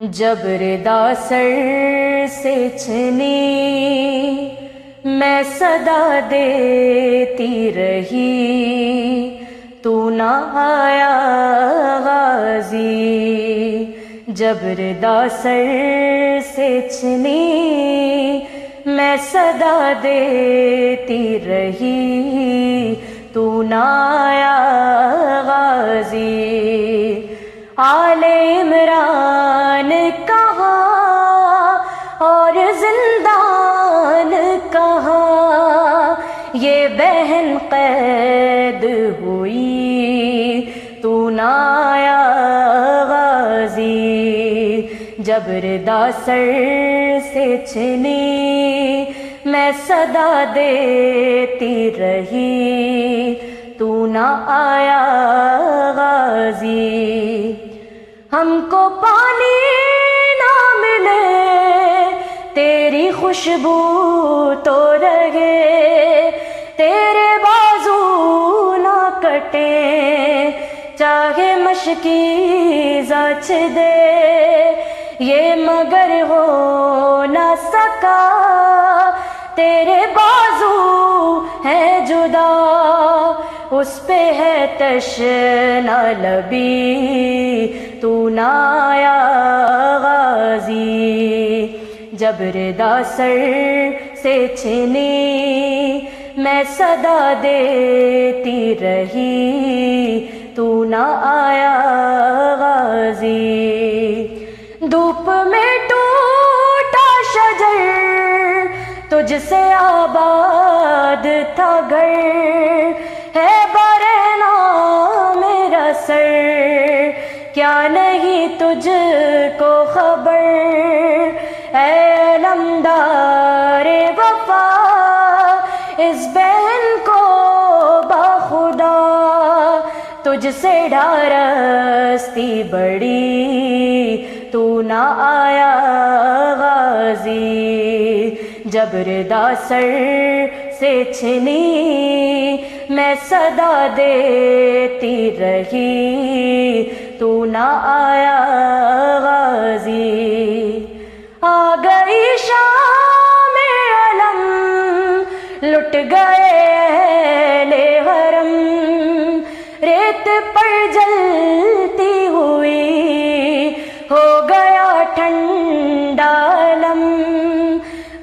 جب ردا سر سے چھنی، میں صدا دیتی رہی۔ تو نہ آیا غازی، جب ردا سر سے چھنی، میں صدا دیتی رہی۔ تو نہ آیا غازی آل عمران کہا اور زندان کہا یہ بہن قید ہوئی، تو نایا غازی جب سر سے چھنی، میں صدا دیتی رہی۔ خوشبو تو رہے تیرے بازو نہ کٹے۔ چاہے مشکی زچ دے، یہ مگر ہو نہ سکا۔ تیرے بازو ہے جدا، اس پہ ہے تشنا لبی تو نایا غازی۔ جب ردا سر سے چھنی میں صدا دیتی رہی۔ تو نہ آیا غازی۔ دھوپ میں ٹوٹا شجر، تجھ سے آباد تھا گھر۔ ہے برنا میرا سر، کیا نہیں تجھ اس بہن کو بخدا تجھ سے ڈارستی بڑی، تو نہ آیا غازی جب ردا سر سے چھنی، میں صدا دیتی رہی، تو نہ آیا غازی۔ آ گئی شام لٹ گئے لے حرم۔ ریت پر جلتی ہوئی ہو گیا ٹھنڈا لم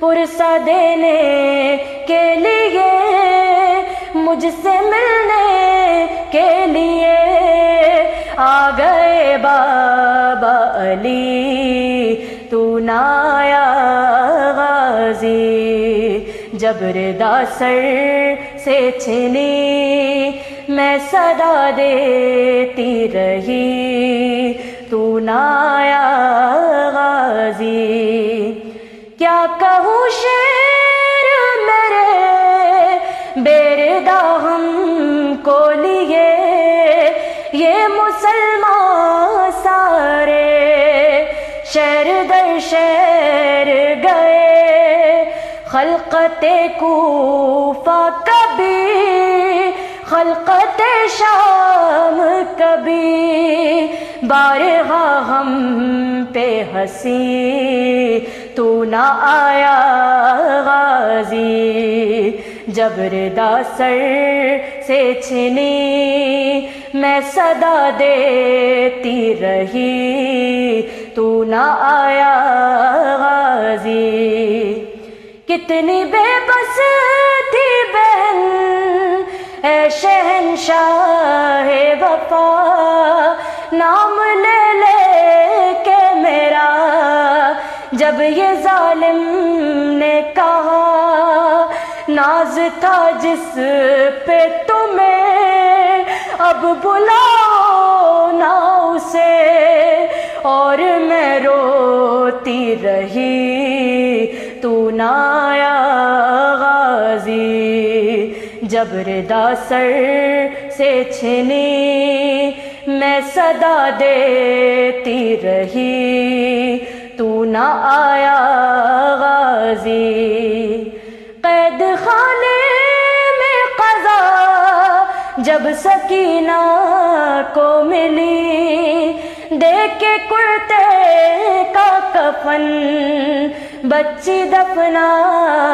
پرسا دینے کے لیے، مجھ سے ملنے کے لیے۔ آ گئے بابا علی، تو نایا جب ردا سر سے چھنی میں صدا دیتی رہی، تو نایا غازی۔ کیا کہوں شیر میرے؟ بیردا ہم کو لیے، یہ مسلمان سارے۔ شہر در شہر خلقت کوفہ کبھی، خلقت شام کبھی۔ بارہا ہم پہ ہنسی، تو نہ آیا غازی۔ جب سر سے چھنی، میں صدا دیتی رہی۔ تو نہ آیا غازی کتنی بے بس تھی بہن۔ اے شہنشاہ وفا، نام لے لے کے میرا۔ جب یہ ظالم نے کہا، ناز تھا جس پہ تمہیں، اب بلاؤ نہ اسے۔ اور میں روتی رہی، تو نایا جب ردا سر سے چھنی میں صدا دیتی رہی۔ تو نہ آیا غازی قید خانے میں قضا، جب سکینہ کو ملی۔ دیکھ کے کرتے کا کفن، بچی دفنائی گئی